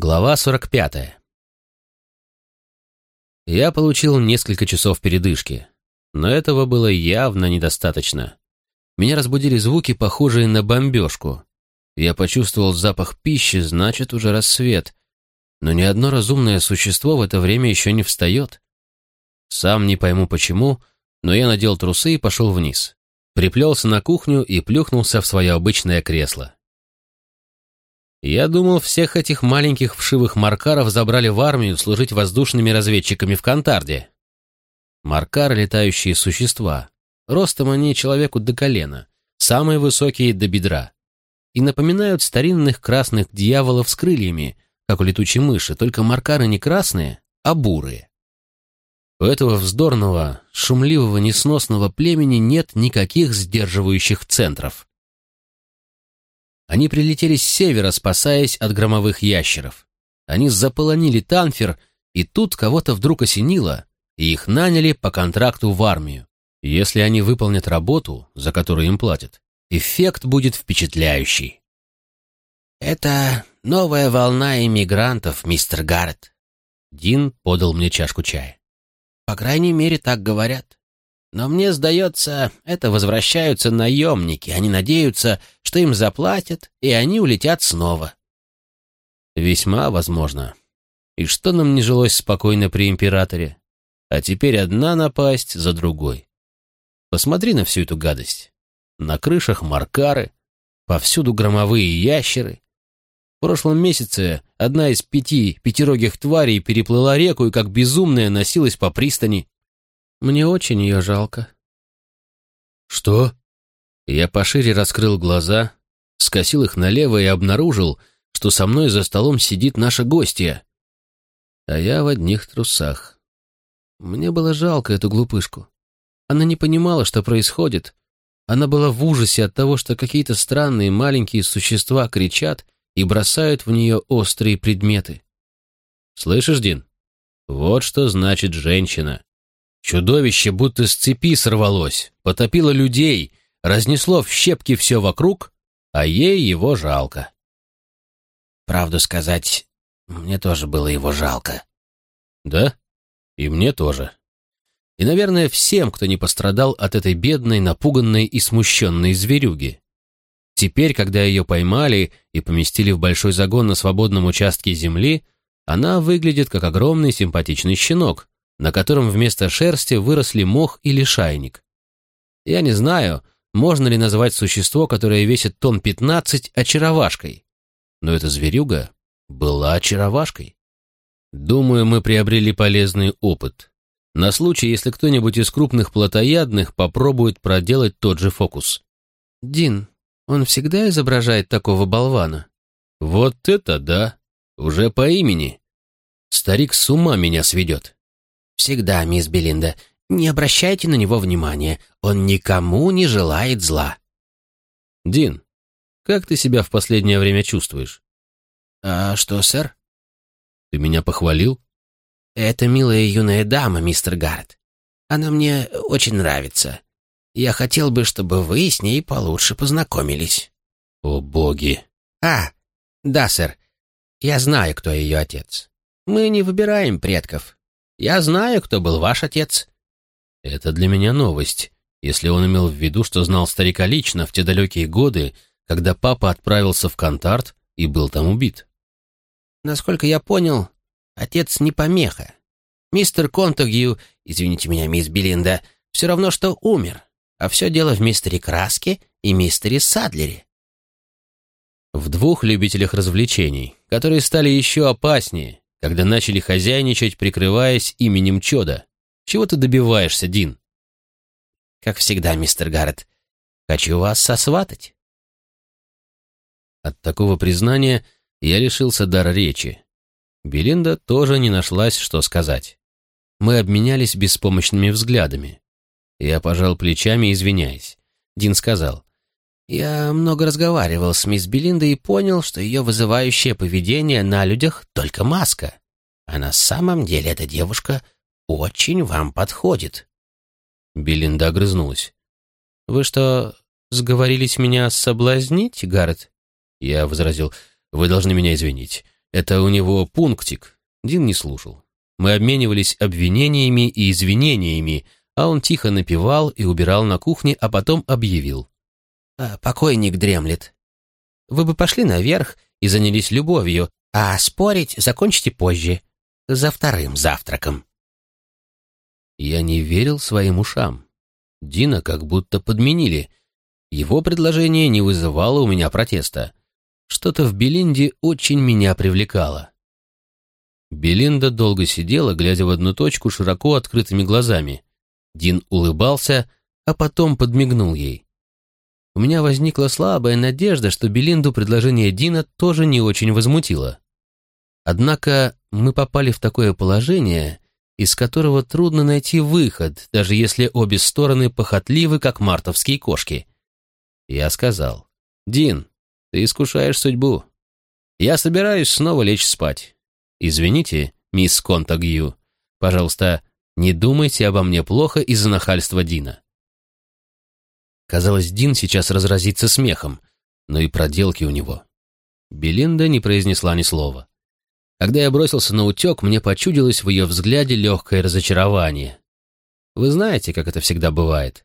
Глава 45. Я получил несколько часов передышки, но этого было явно недостаточно. Меня разбудили звуки, похожие на бомбежку. Я почувствовал запах пищи, значит, уже рассвет. Но ни одно разумное существо в это время еще не встает. Сам не пойму почему, но я надел трусы и пошел вниз. Приплелся на кухню и плюхнулся в свое обычное кресло. Я думал, всех этих маленьких вшивых маркаров забрали в армию служить воздушными разведчиками в Кантарде. Маркары — летающие существа. Ростом они человеку до колена, самые высокие до бедра. И напоминают старинных красных дьяволов с крыльями, как у летучей мыши, только маркары не красные, а бурые. У этого вздорного, шумливого, несносного племени нет никаких сдерживающих центров. Они прилетели с севера, спасаясь от громовых ящеров. Они заполонили Танфер, и тут кого-то вдруг осенило, и их наняли по контракту в армию. Если они выполнят работу, за которую им платят, эффект будет впечатляющий. «Это новая волна иммигрантов, мистер Гаррет». Дин подал мне чашку чая. «По крайней мере, так говорят. Но мне сдается, это возвращаются наемники. Они надеются, что им заплатят, и они улетят снова. Весьма возможно. И что нам не жилось спокойно при императоре? А теперь одна напасть за другой. Посмотри на всю эту гадость. На крышах маркары, повсюду громовые ящеры. В прошлом месяце одна из пяти пятирогих тварей переплыла реку и как безумная носилась по пристани. Мне очень ее жалко». «Что?» Я пошире раскрыл глаза, скосил их налево и обнаружил, что со мной за столом сидит наша гостья. А я в одних трусах. Мне было жалко эту глупышку. Она не понимала, что происходит. Она была в ужасе от того, что какие-то странные маленькие существа кричат и бросают в нее острые предметы. «Слышишь, Дин? Вот что значит женщина. Чудовище будто с цепи сорвалось, потопило людей, разнесло в щепки все вокруг, а ей его жалко. Правду сказать, мне тоже было его жалко. Да? И мне тоже. И, наверное, всем, кто не пострадал от этой бедной, напуганной и смущенной зверюги. Теперь, когда ее поймали и поместили в большой загон на свободном участке земли, она выглядит как огромный симпатичный щенок, на котором вместо шерсти выросли мох или шайник. Я не знаю, можно ли назвать существо, которое весит тонн 15, очаровашкой. Но эта зверюга была очаровашкой. Думаю, мы приобрели полезный опыт. На случай, если кто-нибудь из крупных плотоядных попробует проделать тот же фокус. Дин, он всегда изображает такого болвана? Вот это да! Уже по имени. Старик с ума меня сведет. «Всегда, мисс Белинда. Не обращайте на него внимания. Он никому не желает зла». «Дин, как ты себя в последнее время чувствуешь?» «А что, сэр?» «Ты меня похвалил?» «Это милая юная дама, мистер Гаррет. Она мне очень нравится. Я хотел бы, чтобы вы с ней получше познакомились». «О, боги!» «А, да, сэр. Я знаю, кто ее отец. Мы не выбираем предков. Я знаю, кто был ваш отец». Это для меня новость, если он имел в виду, что знал старика лично в те далекие годы, когда папа отправился в Кантарт и был там убит. Насколько я понял, отец не помеха. Мистер Контагью, извините меня, мисс Белинда, все равно, что умер, а все дело в мистере Краске и мистере Садлере. В двух любителях развлечений, которые стали еще опаснее, когда начали хозяйничать, прикрываясь именем Чода. Чего ты добиваешься, Дин? Как всегда, мистер Гаррет, хочу вас сосватать. От такого признания я лишился дара речи. Белинда тоже не нашлась, что сказать. Мы обменялись беспомощными взглядами. Я пожал плечами, извиняясь. Дин сказал, я много разговаривал с мисс Белиндой и понял, что ее вызывающее поведение на людях — только маска. А на самом деле эта девушка очень вам подходит. Белинда огрызнулась. «Вы что, сговорились меня соблазнить, Гаррет?» Я возразил, «Вы должны меня извинить. Это у него пунктик. Дин не слушал. Мы обменивались обвинениями и извинениями, а он тихо напевал и убирал на кухне, а потом объявил. «А, «Покойник дремлет. Вы бы пошли наверх и занялись любовью, а спорить закончите позже, за вторым завтраком». Я не верил своим ушам. Дина как будто подменили. Его предложение не вызывало у меня протеста. Что-то в Белинде очень меня привлекало. Белинда долго сидела, глядя в одну точку широко открытыми глазами. Дин улыбался, а потом подмигнул ей. У меня возникла слабая надежда, что Белинду предложение Дина тоже не очень возмутило. Однако мы попали в такое положение, из которого трудно найти выход, даже если обе стороны похотливы, как мартовские кошки. Я сказал, «Дин, ты искушаешь судьбу. Я собираюсь снова лечь спать. Извините, мисс Контагью. Пожалуйста, не думайте обо мне плохо из-за нахальства Дина». Казалось, Дин сейчас разразится смехом, но и проделки у него. Белинда не произнесла ни слова. Когда я бросился на утек, мне почудилось в ее взгляде легкое разочарование. Вы знаете, как это всегда бывает.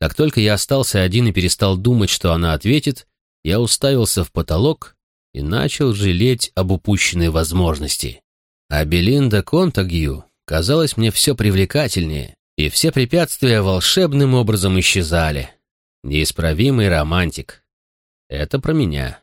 Как только я остался один и перестал думать, что она ответит, я уставился в потолок и начал жалеть об упущенной возможности. А Белинда Контагью казалось мне все привлекательнее, и все препятствия волшебным образом исчезали. Неисправимый романтик. Это про меня.